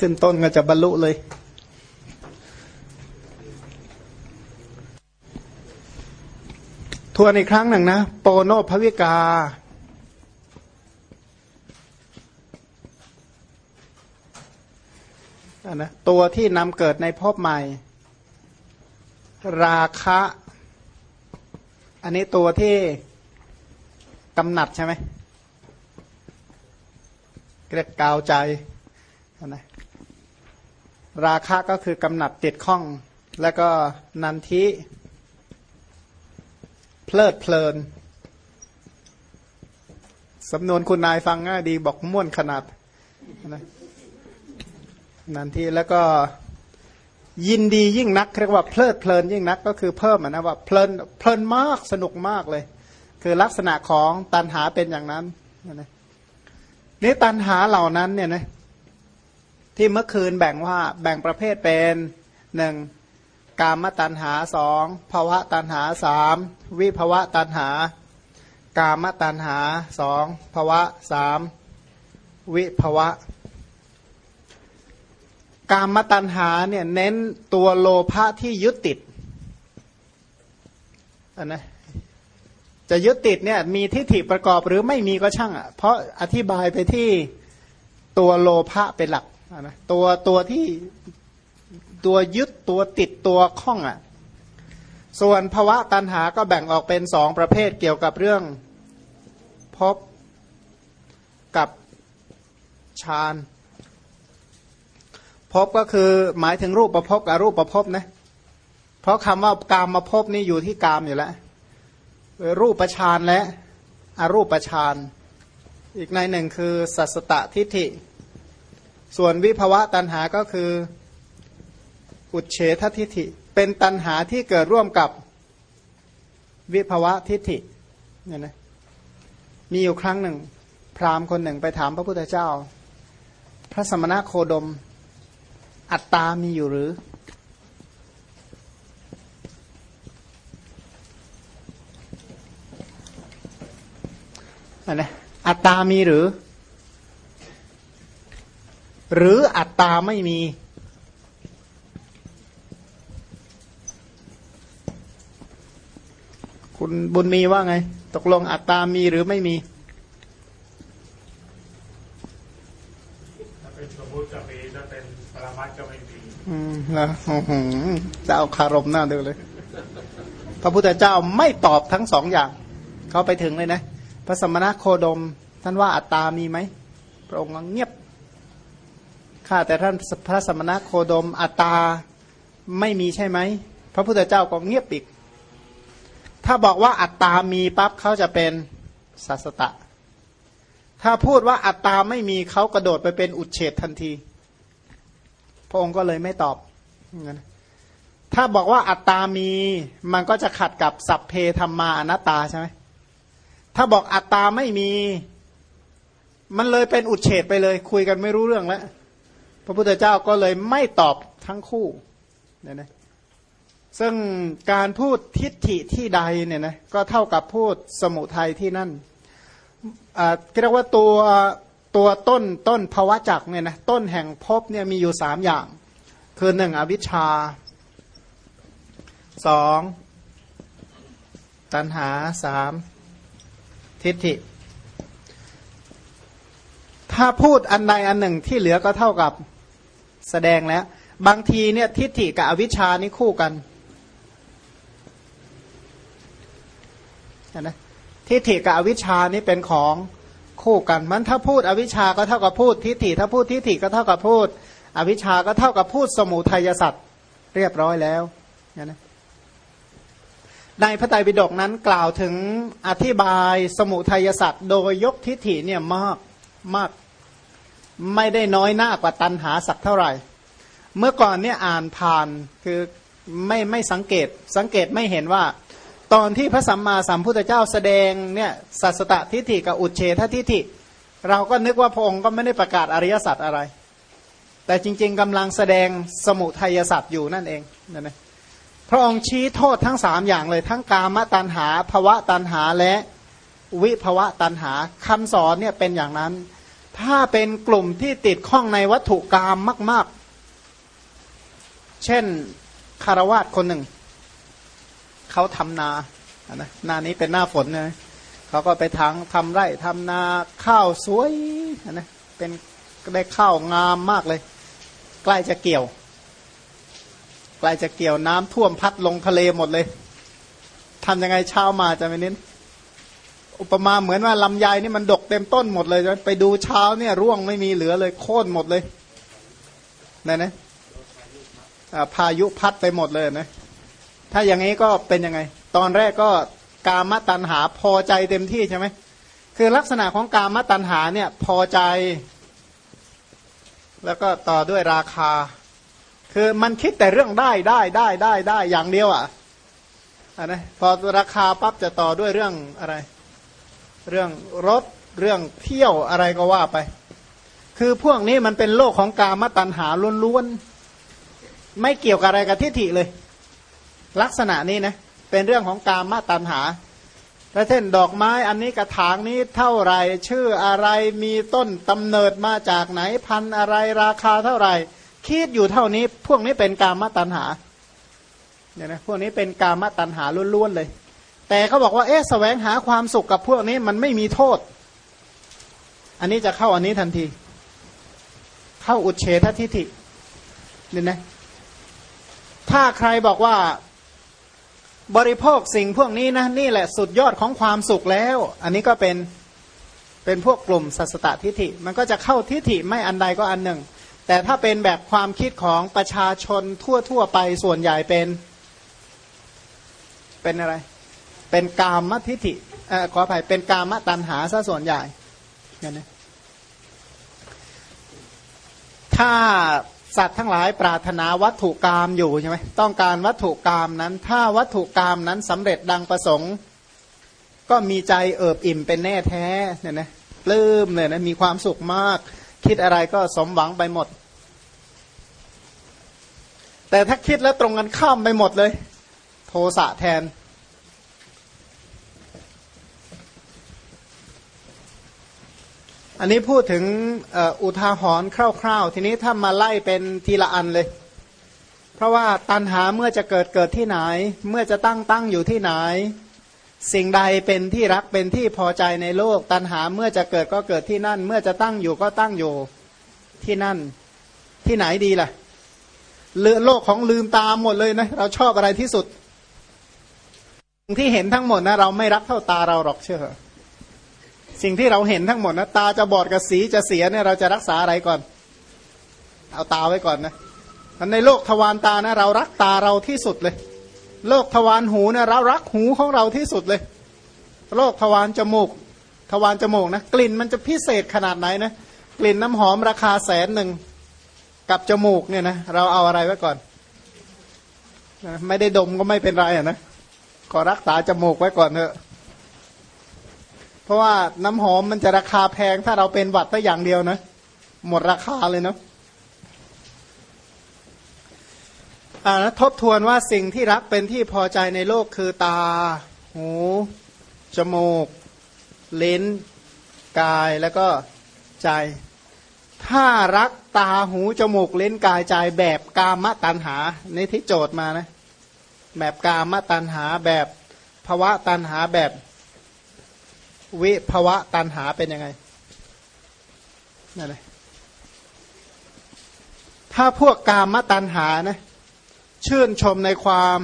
ขึ้นต้นก็จะบรรลุเลย ทวนอีกครั้งหนึ่งนะ โปโนภวิกา อันนะตัวที่นำเกิดในภพใหม่ ราคะ อันนี้ตัวที่กำหนัดใช่ไหมเรียกกาวใจนะ ราคะก็คือกำหนัดติดข้อง แล้วก็นันทิเพลิดเพลินสำนวนคุณนายฟังง่ายดีบอกม่วนขนาดนะนันทีแล้วก็ยินดียิ่งนักเรียกว่าเพลิดเพลินยิ่งนักก็คือเพิ่มนะว่าเพลินเพลินมากสนุกมากเลย คือลักษณะของตันหาเป็นอย่างนั้นนะนี่ตันหาเหล่านั้นเนี่ยนะ ที่เมื่อคืนแบ่งว่าแบ่งประเภทเป็นหนึ่งกามตันหาสองภาวะตันหาสามวิภาวะตันหา กามตันหาสองภาวะสามวิภาวะ กามตัณหาเนี่ยเน้นตัวโลภะที่ยึดติดอันนะจะยึดติดเนี่ยมีทิฏฐิประกอบหรือไม่มีก็ช่างอะเพราะอธิบายไปที่ตัวโลภะเป็นหลัก นะตัวตัวที่ตัวยึดตัวติดตัวข้องอะ ส่วนภวะตัณหาก็แบ่งออกเป็นสองประเภทเกี่ยวกับเรื่องพบกับฌานพบก็คือหมายถึงรูปประพบกับรูปประพบนะ เพราะคำว่ากามมาพบนี่อยู่ที่กามอยู่แล้วรูปประชานและอรูปประชานอีกในหนึ่งคือสัสตทิฏฐิ ส่วนวิภวะตันหาก็คืออุเฉททิฏฐิ เป็นตันหาที่เกิดร่วมกับวิภวะทิฏฐิเนี่ยนะมีอยู่ครั้งหนึ่ง พราหมณ์คนหนึ่งไปถามพระพุทธเจ้า พระสมณะโคดม อัตตามีอยู่หรือ อันนี้อัตตามีหรือ หรืออัตตาไม่มี คุณบุญมีว่าไง ตกลงอัตตามีหรือไม่มีอืมนะจะเอาคารมหน้าดูเลย พระพุทธเจ้าไม่ตอบทั้งสองอย่าง เขาไปถึงเลยนะ พระสมณะโคดม ท่านว่าอัตตามีไหมพระองค์เงียบ ข้าแต่ท่านพระสมณะโคดมอัตตาไม่มีใช่ไหม พระพุทธเจ้าก็เงียบอีก ถ้าบอกว่าอัตตามีปั๊บเขาจะเป็นสัสตะ ถ้าพูดว่าอัตตาไม่มีเขากระโดดไปเป็นอุดเฉดทันที พระองค์ก็เลยไม่ตอบถ้าบอกว่าอัตตามี มันก็จะขัดกับสัพเพธรรมาอนัตตาใช่ไหมถ้าบอกอัตตาไม่มี มันเลยเป็นอุดเฉดไปเลย คุยกันไม่รู้เรื่องแล้ว พระพุทธเจ้าก็เลยไม่ตอบทั้งคู่เนี่ยนะซึ่งการพูดทิฏฐิที่ใดเนี่ยนะก็เท่ากับพูดสมุทัยที่นั่นเรียกว่าตัวตัวต้นต้นภาวะจักเนี่ยนะต้นแห่งภพเนี่ยมีอยู่สามอย่าง คือหนึ่งอวิชชาสองตัณหาสามทิฏฐิ ถ้าพูดอันใดอันหนึ่งที่เหลือก็เท่ากับแสดงแล้ว บางทีเนี่ยทิฏฐิกับอวิชชานี่คู่กันนะทิฏฐิกับอวิชชานี่เป็นของคู่กันมันถ้าพูดอวิชาก็เท่ากับพูดทิฏฐิถ้าพูดทิฏฐิก็เท่ากับพูด อวิชาก็เท่ากับพูดสมุทัยสัตว์เรียบร้อยแล้วนะในพระไตรปิฎกนั้นกล่าวถึงอธิบายสมุทัยสัตว์โดยยกทิฏฐิเนี่ยมากมาก ไม่ได้น้อยหน้ากว่าตันหาสักเท่าไหร่ เมื่อก่อนเนี่ยอ่านผ่านคือไม่ไม่สังเกตสังเกตไม่เห็นว่า ตอนที่พระสัมมาสัมพุทธเจ้าแสดงเนี่ยสัสตทิฏฐิกับอุเฉททิฏฐิ เราก็นึกว่าพระองค์ก็ไม่ได้ประกาศอริยสัจอะไร แต่จริง ๆกำลังแสดงสมุทัยสัจอยู่นั่นเองนั่นเองพระองค์ชี้โทษทั้งสามอย่างเลยทั้งกามตัณหาภวะตัณหาและวิภวะตัณหาคำสอนเนี่ยเป็นอย่างนั้น ถ้าเป็นกลุ่มที่ติดข้องในวัตถุกรรมมาก ๆ เช่นคารวาสคนหนึ่ง เขาทำนานะนานี้เป็นหน้าฝนนะเขาก็ไปทางทำไร่ทำนาข้าวสวยนะเป็นได้ข้าวงามมากเลย ใกล้จะเกี่ยว ใกล้จะเกี่ยวน้ำท่วมพัดลงทะเลหมดเลยทำยังไงเช้ามาจะไม่เน้น อุปมาเหมือนว่าลำไยนี่มันดกเต็มต้นหมดเลยไปดูเช้าเนี่ยร่วงไม่มีเหลือเลยโค่นหมดเลยนั่นะพายุพัดไปหมดเลยนะถ้าอย่างนี้ก็เป็นยังไง ตอนแรกก็กามตัณหาพอใจเต็มที่ใช่ไหมคือลักษณะของกามตัณหาเนี่ยพอใจ แล้วก็ต่อด้วยราคา คือมันคิดแต่เรื่องได้ได้ได้ได้ได้อย่างเดียวอะนะพอราคาปั๊บจะต่อด้วยเรื่องอะไร เรื่องรถเรื่องเที่ยวอะไรก็ว่าไป คือพวกนี้มันเป็นโลกของกามตัณหาล้วนๆไม่เกี่ยวกับอะไรกับทิฏฐิเลย ลักษณะนี้นะเป็นเรื่องของกามตัณหาแล้วเช่นดอกไม้อันนี้กระถางนี้เท่าไรชื่ออะไรมีต้นตำเนิดมาจากไหนพันอะไรราคาเท่าไหร่คิดอยู่เท่านี้ พวกนี้เป็นกามตัณหาเนี่ยนะพวกนี้เป็นกามตัณหาล้วนๆเลย แต่เขาบอกว่าเอ๊ะแสวงหาความสุขกับพวกนี้มันไม่มีโทษ อันนี้จะเข้าอันนี้ทันที เข้าอุเฉททิฏฐิเนี่ยนะถ้าใครบอกว่าบริโภคสิ่งพวกนี้นะนี่แหละสุดยอดของความสุขแล้ว อันนี้ก็เป็นเป็นพวกกลุ่มสัสตทิฏฐิ มันก็จะเข้าทิฏฐิไม่อันใดก็อันหนึ่ง แต่ถ้าเป็นแบบความคิดของประชาชนทั่วทั่วไปส่วนใหญ่เป็น เป็นอะไร เป็นกามทิฐิอขออภัยเป็นกามตัณหาซะส่วนใหญ่เนี่ยนะถ้าสัตว์ทั้งหลายปรารถนาวัตถุกรรมอยู่ใช่ไหมต้องการวัตถุกรรมนั้น ถ้าวัตถุกรรมนั้นสำเร็จดังประสงค์ ก็มีใจเอิบอิ่มเป็นแน่แท้เนี่ยนะปลื้มเลยนะมีความสุขมาก คิดอะไรก็สมหวังไปหมด แต่ถ้าคิดแล้วตรงกันข้ามไปหมดเลย โทสะแทน อันนี้พูดถึงอุทาหรณ์คร่าวๆ ทีนี้ถ้ามาไล่เป็นทีละอันเลย เพราะว่าตัณหาเมื่อจะเกิดเกิดที่ไหน เมื่อจะตั้งตั้งอยู่ที่ไหน สิ่งใดเป็นที่รักเป็นที่พอใจในโลก ตัณหาเมื่อจะเกิดก็เกิดที่นั่น เมื่อจะตั้งอยู่ก็ตั้งอยู่ที่นั่น ที่ไหนดีล่ะเลือโลกของลืมตาหมดเลยนะเราชอบอะไรที่สุด ที่เห็นทั้งหมดนะเราไม่รักเท่าตาเราหรอกเชื่อ สิ่งที่เราเห็นทั้งหมดนะตาจะบอดกับสีจะเสียเนี่ยเราจะรักษาอะไรก่อน เอาตาไว้ก่อนนะในโลกทวารตานะเรารักตาเราที่สุดเลย โลกทวารหูนะเรารักหูของเราที่สุดเลย โลกทวารจมูก ทวารจมูกนะกลิ่นมันจะพิเศษขนาดไหนนะกลิ่นน้ำหอมราคาแสนหนึ่งกับจมูกเนี่ยนะเราเอาอะไรไว้ก่อนไม่ได้ดมก็ไม่เป็นไรอะนะขอรักษาจมูกไว้ก่อนเถอะ ราะว่าน้ำหอมมันจะราคาแพงถ้าเราเป็นหวัดแต่อย่างเดียวนะ หมดราคาเลยเนาะอ่าทบทวนว่าสิ่งที่รักเป็นที่พอใจในโลกคือตา หู จมูก ลิ้น กายแล้วก็ใจ ถ้ารักตาหูจมูกลิ้นกายใจแบบกามตัณหาในที่โจทย์มานะ แบบกามตัณหาแบบภวะตัณหาแบบ วิภวะตันหาเป็นยังไงนั่นเลยถ้าพวกกามตันหานะชื่นชมในความ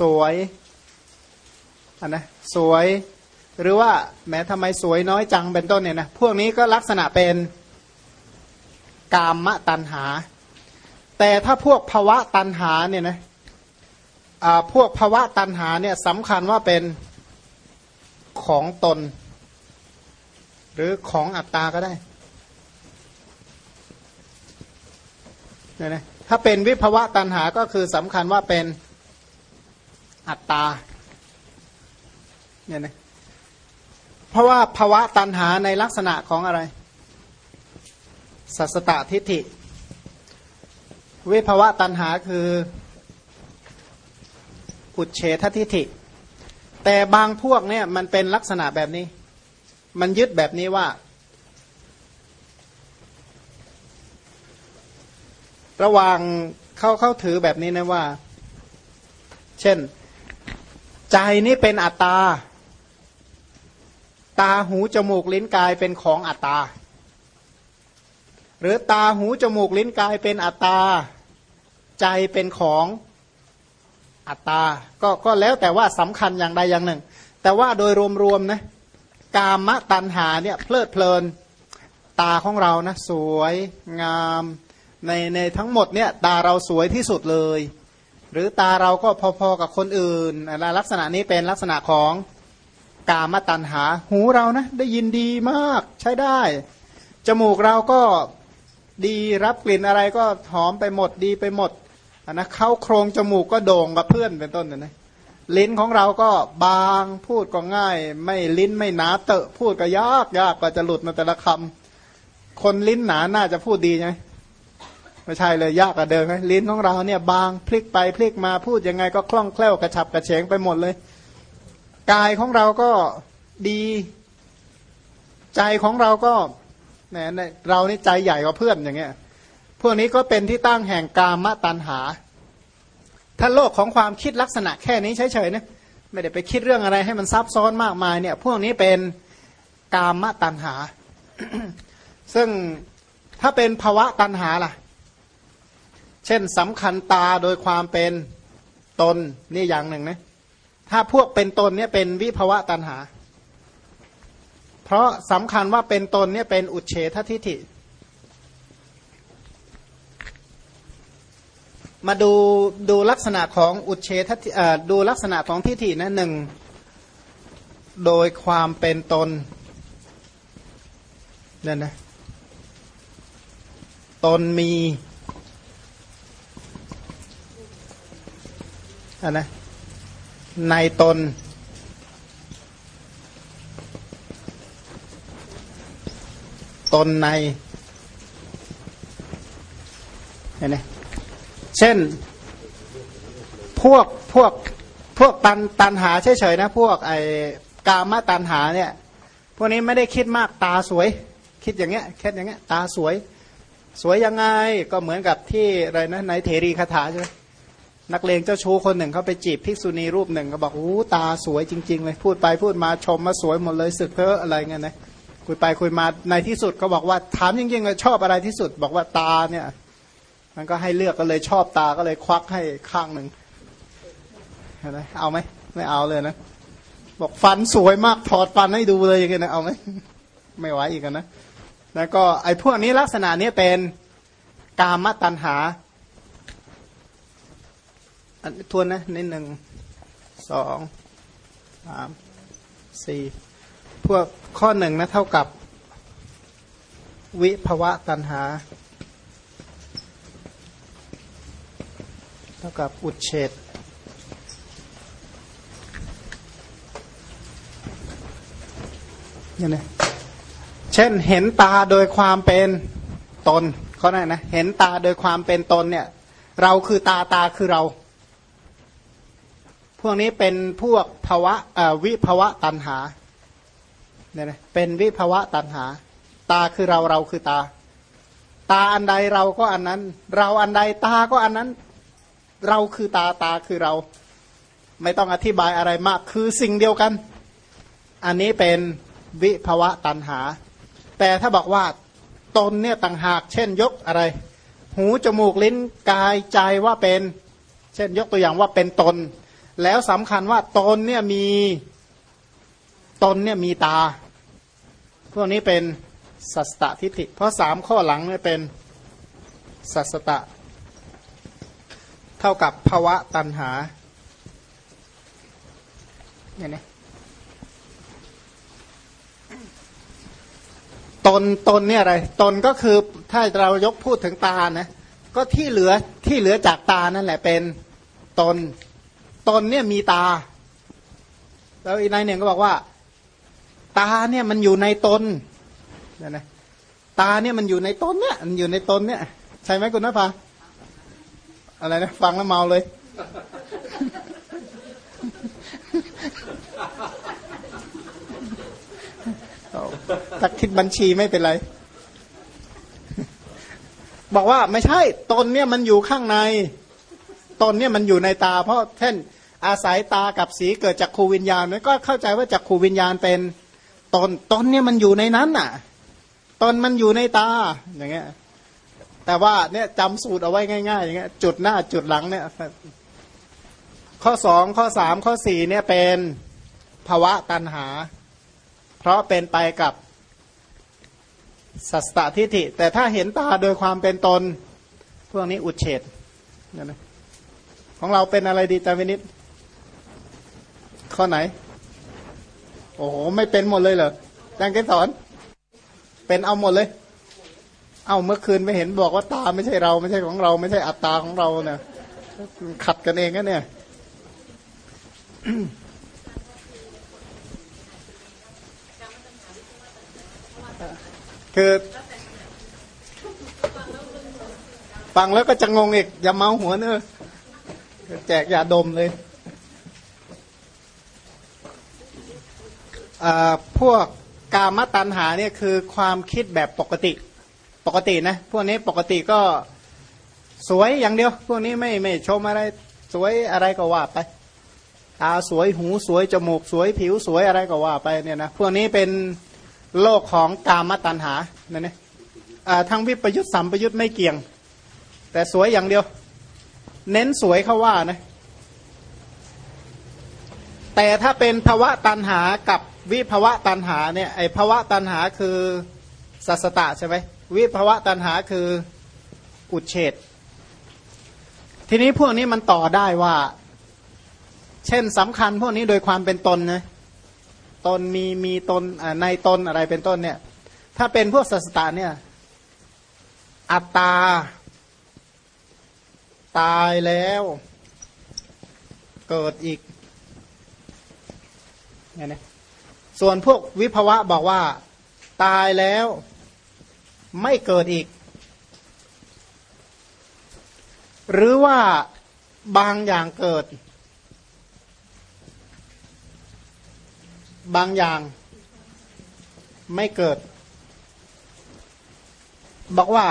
สวยอันนะสวย หรือว่าแม้ทำไมสวยน้อยจังเป็นต้นเนี่ยนะพวกนี้ก็ลักษณะเป็นกามตันหา แต่ถ้าพวกภวะตันหาเนี่ยนะพวกภวะตันหาเนี่ยสำคัญว่าเป็น ของตน หรือของอัตตาก็ได้เนี่ยนะถ้าเป็นวิภวะตันหาก็คือสำคัญว่าเป็นอัตตาเนี่ยนะเพราะว่าภาวะตันหาในลักษณะของอะไร สัสตทิฏฐิ วิภวะตันหาคืออุเฉททิฏฐิ แต่บางพวกเนี่ยมันเป็นลักษณะแบบนี้ มันยึดแบบนี้ว่า ระหว่างเข้าเข้าถือแบบนี้นะว่า เช่น ใจนี่เป็นอัตตา ตาหูจมูกลิ้นกายเป็นของอัตตา หรือตาหูจมูกลิ้นกายเป็นอัตตา ใจเป็นของ อัตตาก็ก็แล้วแต่ว่าสำคัญอย่างใดอย่างหนึ่ง แต่ว่าโดยรวมๆนะกามตัณหาเนี่ยเพลิดเพลินตาของเรานะสวยงามในในทั้งหมดเนี่ยตาเราสวยที่สุดเลย หรือตาเราก็พอๆกับคนอื่นลักษณะนี้เป็นลักษณะของกามตัณหา หูเรานะได้ยินดีมากใช้ได้ จมูกเราก็ดีรับกลิ่นอะไรก็หอมไปหมดดีไปหมด อันนะเข้าโครงจมูกก็โด่งกับเพื่อนเป็นต้นนะลิ้นของเราก็บางพูดก็ง่าย ไม่ลิ้นไม่หนาเตอะพูดก็ยากยากกว่าจะหลุดมาแต่ละคำคนลิ้นหนาน่าจะพูดดีใช่ไหมไม่ใช่เลยยากกว่าเดิมไหมลิ้นของเราเนี่ยบางพลิกไปพลิกมาพูดยังไงก็คล่องแคล่วกระฉับกระเฉงไปหมดเลย กายของเราก็ดีใจของเราก็เนี่ยเรานี่ใจใหญ่กว่าเพื่อนอย่างเงี้ย พวกนี้ก็เป็นที่ตั้งแห่งกามตัณหา ถ้าโลกของความคิดลักษณะแค่นี้เฉยๆนะไม่ได้ไปคิดเรื่องอะไรให้มันซับซ้อนมากมายเนี่ย พวกนี้เป็นกามตัณหา ซึ่งถ้าเป็นภาวะตัณหาล่ะ เช่นสำคัญตาโดยความเป็นตนนี่อย่างหนึ่งนะถ้าพวกเป็นตนเนี่ยเป็นวิภวะตันหา เพราะสำคัญว่าเป็นตนเนี่ยเป็นอุเฉททิฏฐิ มาดูดูลักษณะของอุเฉทดูลักษณะของทิฏฐินะหนึ่งโดยความเป็นตนเนี่ยนะตนมีอันนะในตน ตนในเห็นไหม เช่นพวกพวกพวกตันตันหาเฉยๆนะ พวกไอกามตันหาเนี่ยพวกนี้ไม่ได้คิดมากตาสวย คิดอย่างเงี้ยแคิดอย่างเงี้ยตาสวย สวยยังไงก็เหมือนกับที่อะไรนะในเทรีคาถาใช่ไหมนักเลงเจ้าชู้คนหนึ่งเขาไปจีบภิกษุณีรูปหนึ่งก็บอกอู้ตาสวยจริง ๆ เลยพูดไปพูดมาชมมาสวยหมดเลยสึกเพออะไรเงี้ยนะคุยไปคุยมาในที่สุดก็บอกว่าถามจริงๆเลยชอบอะไรที่สุด บอกว่าตาเนี่ย มันก็ให้เลือกก็เลยชอบตาก็เลยควักให้ข้างหนึ่งเห็นไหมเอาไหมไม่เอาเลยนะ บอกฟันสวยมากถอดฟันให้ดูเลยอย่างเงี้ยนะเอาไหมไม่ไหวอีกนะแล้วก็ไอ้พวกนี้ลักษณะนี้เป็นกามตัณหาอันทวนนะนิดหนึ่งสองสามสี่พวกข้อหนึ่งนะเท่ากับวิภวะตันหา เท่ากับอุดเฉดยังไงเช่นเห็นตาโดยความเป็นตนเขาได้นะเห็นตาโดยความเป็นตนเนี่ย เราคือตาตาคือเรา พวกนี้เป็นพวกภาวะวิภาวะตันหาเนี่ยนะเป็นวิภาวะตันหา ตาคือเราเราคือตา ตาอันใดเราก็อันนั้น เราอันใดตาก็อันนั้น เราคือตาตาคือเรา ไม่ต้องอธิบายอะไรมาก คือสิ่งเดียวกัน อันนี้เป็นวิภาวะตันหา แต่ถ้าบอกว่าตนเนี่ยต่างหาก เช่นยกอะไร หูจมูกลิ้นกายใจว่าเป็น เช่นยกตัวอย่างว่าเป็นตน แล้วสำคัญว่าตนเนี่ยมีตนเนี่ยมีตา พวกนี้เป็นสัสตทิฏฐิ เพราะสามข้อหลังเนี่ยเป็นสัสตะ ท่ากับภวะตันหาเนี่ยนะตนตนเนี่ยอะไร ตนก็คือถ้าเรายกพูดถึงตานะก็ที่เหลือที่เหลือจากตานั่นแหละเป็นตน ตนเนี่ยมีตา แล้วอีกนายหนึ่งก็บอกว่า ตาเนี่ยมันอยู่ในตนเนี่ยนะตาเนี่ยมันอยู่ในตนเนี่ยมันอยู่ในตนเนี่ย ใช่ไหมคุณนภา อะไรนะฟังแล้วเมาเลย ตักคิดบัญชีไม่เป็นไร บอกว่าไม่ใช่ตนเนี่ยมันอยู่ข้างใน ตนเนี่ยมันอยู่ในตา เพราะเช่นอาศัยตากับสีเกิดจากขูวิญญาณก็เข้าใจว่าจากขูวิญญาณเป็นตนตนเนี่ยมันอยู่ในนั้นน่ะ ตนมันอยู่ในตาอย่างเงี้ย แต่ว่าเนี่ยจำสูตรเอาไว้ง่ายๆอย่างเงี้ยจุดหน้าจุดหลังเนี่ยข้อสองข้อสามข้อสี่เนี่ยเป็นภาวะตันหา เพราะเป็นไปกับสัสตทิฏฐิ แต่ถ้าเห็นตาโดยความเป็นตน พวกนี้อุดเฉดนะของเราเป็นอะไรดีจาวินิตข้อไหน โอ้โห ไม่เป็นหมดเลยเหรอจังเกสอน เป็นเอาหมดเลย เอาเมื่อคืนไม่เห็นบอกว่าตาไม่ใช่เราไม่ใช่ของเรา ไม่ใช่อัตตาของเราเนี่ยขัดกันเองนะเนี่ยคือฟังแล้วก็จะงงอีก อย่าเมาหัวเนอะแจกยาดมเลย พวกกามตัณหาเนี่ยคือความคิดแบบปกติ ปกตินะพวกนี้ปกติก็สวยอย่างเดียว พวกนี้ไม่ไม่ชมอะไรสวยอะไรก็ว่าไปตาสวยหูสวยจมูกสวยผิวสวยอะไรก็ว่าไปเนี่ยนะพวกนี้เป็นโลกของกามตัณหาเนี่ยนะทั้งวิปยุทธสัมปยุทธไม่เกี่ยง แต่สวยอย่างเดียว เน้นสวยเขาว่านะแต่ถ้าเป็นภาวะตัณหากับวิภาวะตัณหาเนี่ยไอภาวะตัณหาคือสัสตะใช่ไหม วิภาวะตัณหาคืออุเฉดทีนี้พวกนี้มันต่อได้ว่า เช่นสำคัญพวกนี้โดยความเป็นตนนะตนมีมีตนในตนอะไรเป็นต้นเนี่ย ถ้าเป็นพวกสัสตาเนี่ย อัตตา ตายแล้ว เกิดอีกเนี่ยนะส่วนพวกวิภวะบอกว่า ตายแล้ว ไม่เกิดอีก หรือว่าบางอย่างเกิด บางอย่างไม่เกิด บอกว่า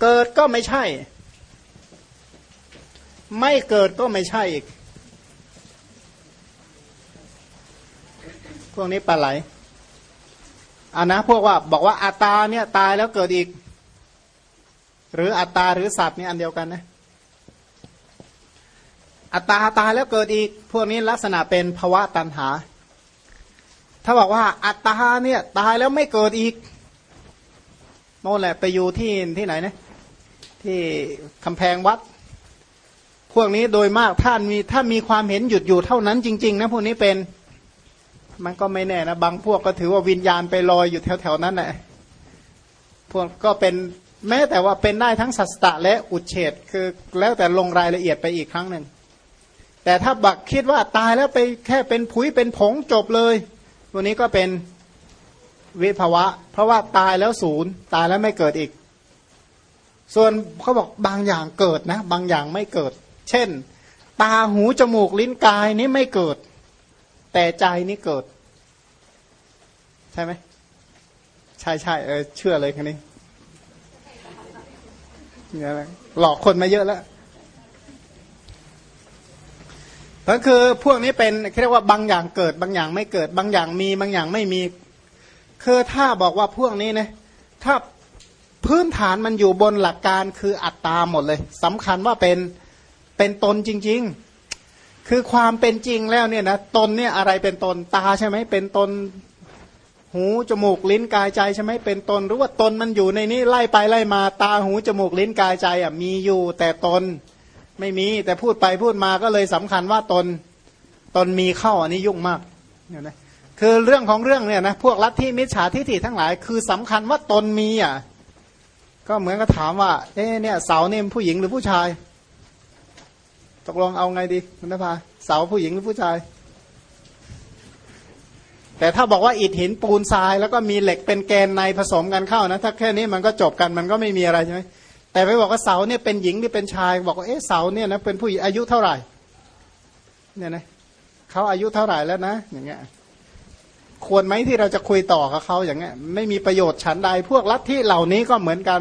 เกิดก็ไม่ใช่ ไม่เกิดก็ไม่ใช่อีกพวกนี้ปลาไหล อันนะพวกว่าบอกว่าอัตตาเนี่ยตายแล้วเกิดอีก หรืออัตตาหรือสัตว์นี่อันเดียวกันนะอัตตาตายแล้วเกิดอีก พวกนี้ลักษณะเป็นภาวะตันหา ถ้าบอกว่าอัตตาเนี่ยตายแล้วไม่เกิดอีกโน่นแหละไปอยู่ที่ที่ไหนนะที่กำแพงวัด พวกนี้โดยมากท่านมีถ้ามีความเห็นหยุดอยู่เท่านั้นจริง ๆ นะพวกนี้เป็น มันก็ไม่แน่นะบางพวกก็ถือว่าวิญญาณไปลอยอยู่แถวๆนั้นแหละพวกก็เป็นแม้แต่ว่าเป็นได้ทั้งสัสตะและอุเฉดคือแล้วแต่ลงรายละเอียดไปอีกครั้งหนึ่งแต่ถ้าบักคิดว่าตายแล้วไปแค่เป็นผุยเป็นผงจบเลยตัวนี้ก็เป็นวิภาวะ เพราะว่าตายแล้วศูนย์ตายแล้วไม่เกิดอีก ส่วนเขาบอกบางอย่างเกิดนะ บางอย่างไม่เกิด เช่น ตาหูจมูกลิ้นกายนี้ไม่เกิด แต่ใจนี้เกิด ใช่ไหมใช่ใช่เออเชื่อเลยคันนี้หลอกคนมาเยอะแล้วก็คือพวกนี้เป็นเรียกว่าบางอย่างเกิด บางอย่างไม่เกิด บางอย่างมีบางอย่างไม่มี คือถ้าบอกว่าพวกนี้นะถ้าพื้นฐานมันอยู่บนหลักการคืออัตตาหมดเลยสำคัญว่าเป็นเป็นตนจริง ๆ คือความเป็นจริงแล้วเนี่ยนะตนเนี่ยอะไรเป็นตนตาใช่ไหมเป็นตนหูจมูกลิ้นกายใจใช่ไหมเป็นตนรือว่าตนมันอยู่ในนี้ไล่ไปไล่มาตาหูจมูกลิ้นกายใจอะมีอยู่แต่ตนไม่มีแต่พูดไปพูดมาก็เลยสำคัญว่าตนตนมีเข้าอันนี้ยุ่งมากเนี่ยนะคือเรื่องของเรื่องเนี่ยนะพวกลัทธิมิจฉาทิฏฐิทั้งหลาย คือสำคัญว่าตนมีอะก็เหมือนกับถามว่าเอ๊เนี่ยเสาเนี่ยผู้หญิงหรือผู้ชาย ตกลงเอาไงดีคุณนภาเสาผู้หญิงหรือผู้ชาย แต่ถ้าบอกว่าอิฐหินปูนทราย แล้วก็มีเหล็กเป็นแกนในผสมกันเข้านะถ้าแค่นี้มันก็จบกันมันก็ไม่มีอะไรใช่ไหมแต่ไปบอกว่าเสาเนี่ยเป็นหญิงหรือเป็นชาย บอกว่าเอ๊ะเสาเนี่ยนะเป็นผู้หญิงอายุเท่าไหร่เนี่ยนะเขาอายุเท่าไหร่แล้วนะ อย่างเงี้ยควรไหมที่เราจะคุยต่อกับเขาอย่างเงี้ยไม่มีประโยชน์ฉันใดพวกลัทธิเหล่านี้ก็เหมือนกัน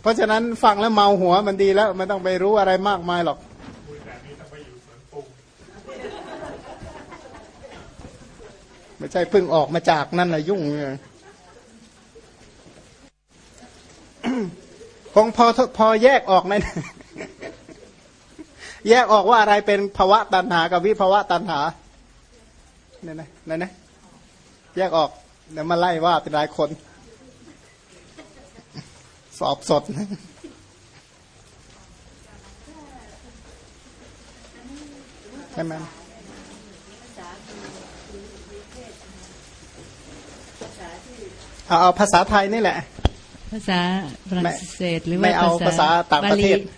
เพราะฉะนั้นฟังแล้วเมาหัวมันดีแล้วไม่ต้องไปรู้อะไรมากมายหรอก คุยแบบนี้ต้องไปอยู่สวนปรุง ไม่ใช่เพิ่งออกมาจากนั่นแหละยุ่งเลยคงพอพอแยกออกในแยกออกว่าอะไรเป็นภาวะตัณหากับวิภาวะตัณหาเนี่ยนะเนี่ยนะแยกออกเดี๋ยวมาไล่ว่าเป็นรายคน สอบสดใช่ไหม เอาเอาภาษาไทยนี่แหละ ภาษาฝรั่งเศสหรือว่าไม่เอาภาษาต่างประเทศบาลี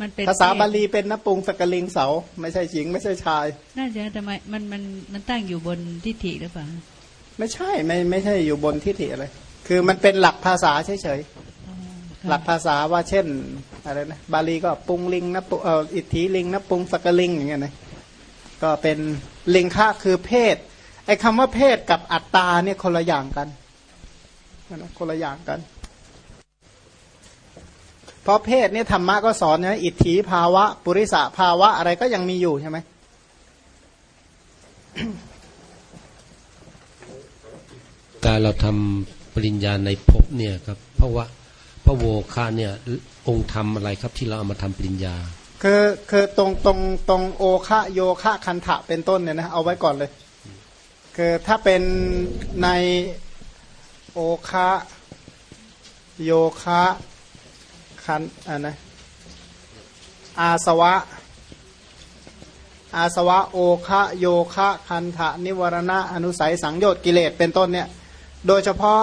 มันเป็นภาษาบาลีเป็นนปุงสกลิงเสา ไม่ใช่หญิงไม่ใช่ชาย น่าจะทำไมมันมันมันตั้งอยู่บนทิฏฐิหรือเปล่าไม่ใช่ไม่ไม่ใช่อยู่บนทิฏฐิอะไรคือมันเป็นหลักภาษาเฉยๆหลักภาษาว่าเช่นอะไรนะบาลีก็ปุงลิงนะปุเอ่ออิทธิลิงนะปุงสกลิงอย่างเงี้ยนะก็เป็นลิงค่าคือเพศไอ้คำว่าเพศกับอัตตาเนี่ยคนละอย่างกัน นะคนละอย่างกัน เพราะเพศเนี่ยธรรมะก็สอนนะอิทธิภาวะ ปุริสะภาวะอะไรก็ยังมีอยู่ใช่ไหมการเราทำปริญญาในภพเนี่ยครับเพราะว่าพระโวคาเนี่ยองค์ธรรมอะไรครับที่เราเอามาทำปริญญา คือคือตรงตรงตรงโอคะโยคะคันทะเป็นต้นเนี่ยนะเอาไว้ก่อนเลย คือถ้าเป็นใน โอคะโยคะคันอ่านะอาสวะ อาสวะโอคะโยคะคันทะนิวรณะอนุสัยสังโยชน์กิเลสเป็นต้นเนี่ยโดยเฉพาะ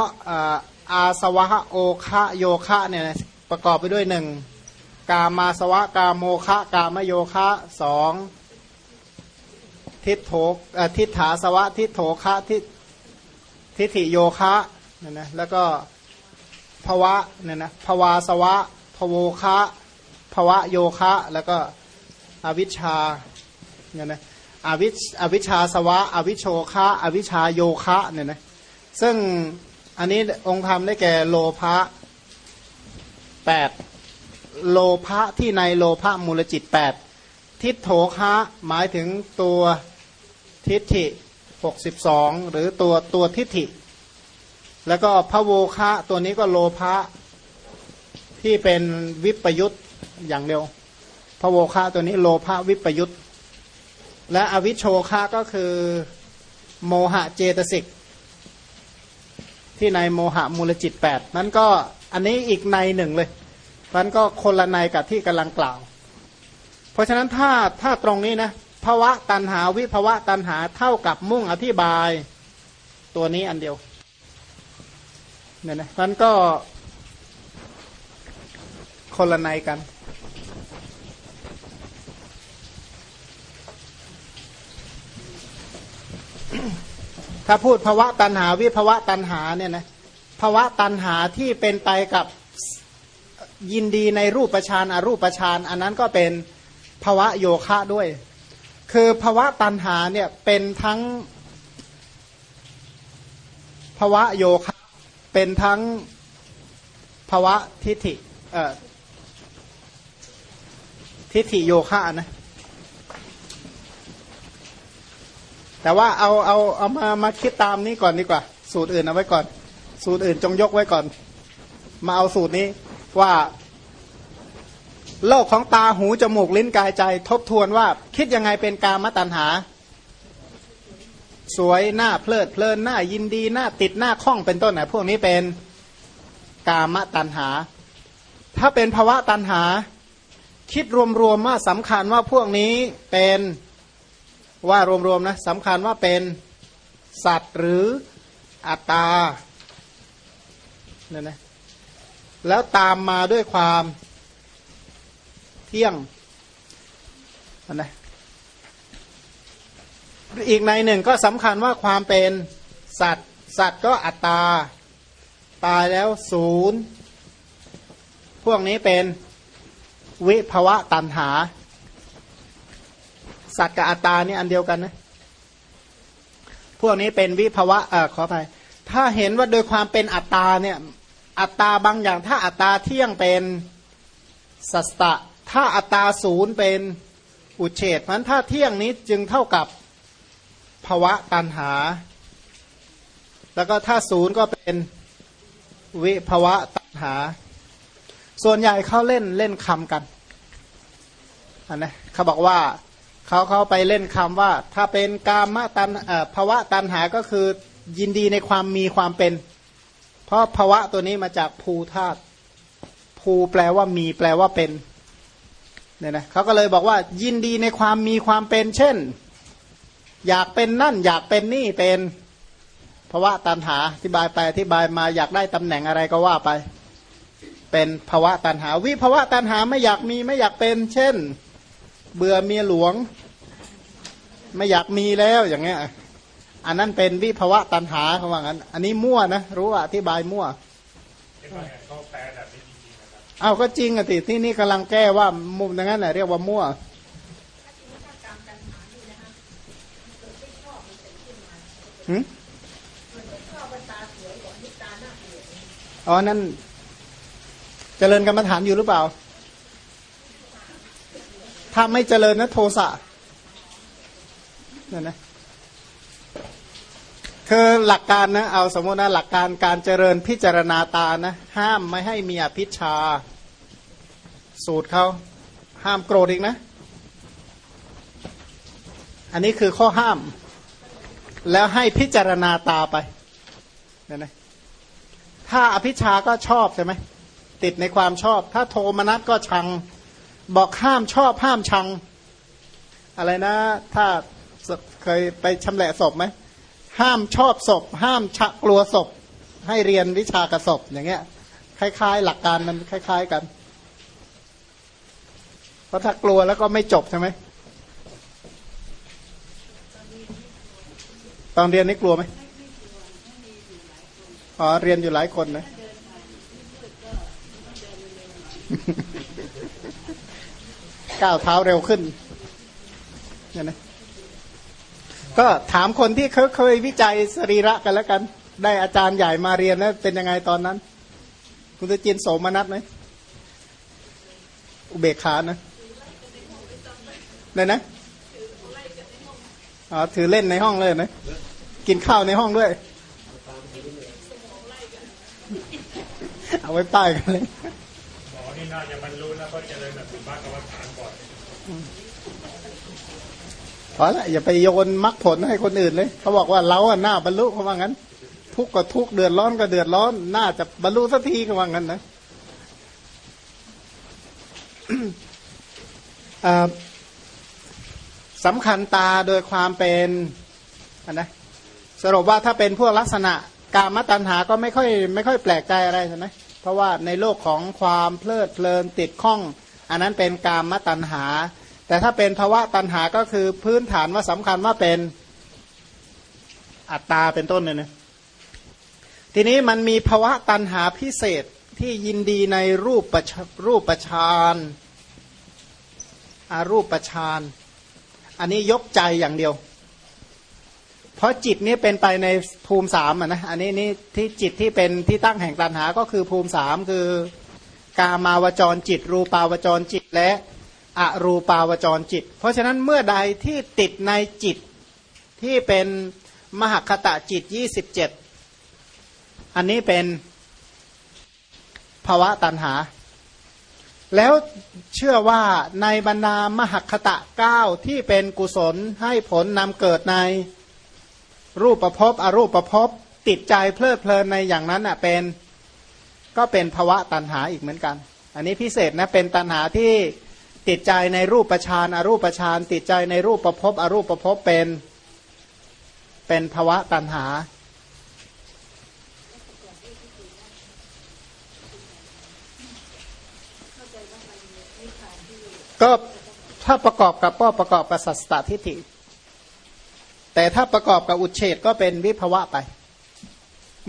อาสวะโอคะโยคะเนี่ยประกอบไปด้วยหนึ่งกามาสวะกามโมคะกามโยคะสองทิฏโถทิฏฐาสวะทิฏโถคะทิทิฏฐิโยคะ เนี่ยนะแล้วก็ภวะเนี่ยนะภวาสวะภโวคะภวะโยคะ แล้วก็อวิชชาเนี่ยนะอวิชอวิชชาสวะ อวิชโชคะอวิชชาโยคะเนี่ยนะซึ่งอันนี้องค์ธรรมได้แก่โลภะแปดโลภะที่ในโลภะมูลจิตแปดทิฏโถคะหมายถึงตัวทิฏฐิหกสิบสองหรือตัวตัวทิฏฐิ แล้วก็พระโวคะตัวนี้ก็โลภะที่เป็นวิปยุตอย่างเดียวพระโวคะตัวนี้โลภะวิปยุตและอวิชโชคะก็คือโมหะเจตสิกที่ในโมหะมูลจิตแปดนั้นก็อันนี้อีกในหนึ่งเลยมันก็คนละในกับที่กำลังกล่าว เพราะฉะนั้นถ้าถ้าตรงนี้นะภาวะตันหาวิภาวะตันหาเท่ากับมุ่งอธิบาย ตัวนี้อันเดียว เนี่ยนะมันก็คนละในกัน ถ้าพูดภาวะตันหาวิภาวะตันหาเนี่ยนะภาวะตันหาที่เป็นไปกับยินดีในรูปฌานอารูปฌานอันนั้นก็เป็นภาวะโยคะด้วย คือภาวะตันหาเนี่ยเป็นทั้งภาวะโยคะ เป็นทั้งภาวะทิฏฐิทิฏฐิโยคะนะ แต่ว่าเอาเอาเอามามาคิดตามนี้ก่อนดีกว่า สูตรอื่นเอาไว้ก่อน สูตรอื่นจงยกไว้ก่อน มาเอาสูตรนี้ว่า โลกของตาหูจมูกลิ้นกายใจ ทบทวนว่า คิดยังไงเป็นกามตัณหา สวยหน้าเพลิดเพลินหน้ายินดีหน้าติดหน้าคล้องเป็นต้นไหนพวกนี้เป็นกามตัณหา ถ้าเป็นภาวะตัณหา คิดรวมๆว่าสำคัญว่าพวกนี้เป็นว่ารวมๆนะสำคัญว่าเป็นสัตว์หรืออัตตาเนี่ยนะแล้วตามมาด้วยความเที่ยงนะ อีกในหนึ่งก็สำคัญว่าความเป็นสัตว์ สัตว์ก็อัตตา ตายแล้วศูนย์พวกนี้เป็นวิภวะตันหา สัตว์กับอัตตานี่อันเดียวกันนะพวกนี้เป็นวิภวะเออขออภัยถ้าเห็นว่าโดยความเป็นอัตตาเนี่ยอัตตาบางอย่างถ้าอัตตาเที่ยงเป็นสัสตะ ถ้าอัตตาศูนย์เป็นอุเฉดมันถ้าเที่ยงนี้จึงเท่ากับ ภวะตันหา แล้วก็ถ้าศูนย์ก็เป็นวิภวะตันหา ส่วนใหญ่เขาเล่นเล่นคำกันอันนะเขาบอกว่าเขาเขาไปเล่นคำว่า ถ้าเป็นกามตันภาวะตันหาก็คือยินดีในความมีความเป็น เพราะภาวะตัวนี้มาจากภูธาตุภูแปลว่ามีแปลว่าเป็นเนี่ยนะเขาก็เลยบอกว่ายินดีในความมีความเป็น เช่น อยากเป็นนั่น อยากเป็นนี่เป็นภาวะตันหาอธิบายไปอธิบายมาอยากได้ตำแหน่งอะไรก็ว่าไป เป็นภาวะตันหา วิภาวะตันหาไม่อยากมีไม่อยากเป็น เช่น เบื่อเมียหลวง ไม่อยากมีแล้วอย่างเงี้ยอันนั้นเป็นวิภาวะตันหาเขาว่างั้น อันนี้มั่วนะรู้ว่าอธิบายมั่วที่ว่าเขาแปลแบบนี้จริงๆนะครับเอาก็จริงอะติที่นี่กำลังแก้ว่ามุมอย่างนั้นแหละเรียกว่ามั่วหืม อ๋อ นั่น เจริญกรรมฐานอยู่หรือเปล่า ถ้าไม่เจริญนะโทสะนั่นนะคือหลักการนะ เอาสมมตินะหลักการการเจริญพิจารณาตานะ ห้ามไม่ให้มีอภิชา สูตรเขาห้ามโกรธอีกนะ อันนี้คือข้อห้าม แล้วให้พิจารณาตาไปเนี่ยนะถ้าอภิชาก็ชอบใช่ไหมติดในความชอบ ถ้าโทมนัสก็ชัง บอกห้ามชอบห้ามชัง อะไรนะ ถ้าเคยไปชำแหละศพไหมห้ามชอบศพ ห้ามชะกลัวศพ ให้เรียนวิชากระศพอย่างเงี้ย คล้าย ๆ หลักการมันคล้าย ๆ กัน เพราะถ้ากลัวแล้วก็ไม่จบใช่ไหม ตอนเรียนนี่กลัวไหมอ๋อเรียนอยู่หลายคนนะก้าวเท้าเร็วขึ้นเนี่ยนะก็ถามคนที่เขาเคยวิจัยสรีระกันแล้วกัน ได้อาจารย์ใหญ่มาเรียนแล้วเป็นยังไงตอนนั้น คุณจะจินโสมนัสไหมอุเบกขานะเลยนะอ๋อถือเล่นในห้องเลยนะ กินข้าวในห้องด้วย เอาไว้ป้ายกันเลยหมอนี่น่าจะบรรลุนะเพราะเจริญแบบสุภาพกรรมฐานก่อนพอละอย่าไปโยนมรรคผลให้คนอื่นเลยเขาบอกว่าเราอะหน้าบรรลุเขาว่างั้น ทุกข์ก็ทุกข์เดือดร้อนก็เดือดร้อนน่าจะบรรลุสักทีเขาว่างั้นนะอ่าสำคัญตาโดยความเป็นอันนะ สรุปว่าถ้าเป็นพวกลักษณะกามตัณหาก็ไม่ค่อยไม่ค่อยแปลกใจอะไรใช่ไหมเพราะว่าในโลกของความเพลิดเพลินติดข้อง อันนั้นเป็นกามตัณหา แต่ถ้าเป็นภาวะตัณหาก็คือพื้นฐานว่าสำคัญว่าเป็นอัตตาเป็นต้นเนี่ยนะทีนี้มันมีภาวะตัณหาพิเศษที่ยินดีในรูปประรูปประชานอารูปประชานอันนี้ยกใจอย่างเดียว เพราะจิตนี้เป็นไปในภูมิสามอะนะอันนี้นี่ที่จิตที่เป็นที่ตั้งแห่งตัณหาก็คือภูมิสามคือกามาวจรจิต รูปาวจรจิตและอรูปาวจรจิต เพราะฉะนั้นเมื่อใดที่ติดในจิตที่เป็นมหคตะจิตยี่สิบเจ็ดอันนี้เป็นภาวะตัณหา แล้วเชื่อว่าในบรรดามหคตะเก้าที่เป็นกุศลให้ผลนำเกิดใน รูปประพบอรูปประพบติดใจเพลิดเพลินในอย่างนั้นอะเป็นก็เป็นภาวะตัณหาอีกเหมือนกัน อันนี้พิเศษนะเป็นตัณหาที่ติดใจในรูปประชานอรูปประชานติดใจในรูปประพบอรูปประพบเป็น เป็นภาวะตัณหา ก็ถ้าประกอบกับก็ประกอบกับสัสตทิฏฐิ แต่ถ้าประกอบกับอุเฉดก็เป็นวิภวะไป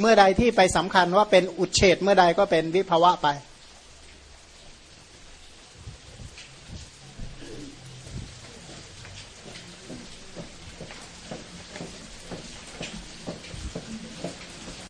เมื่อใดที่ไปสำคัญว่าเป็นอุเฉดเมื่อใดก็เป็นวิภวะไป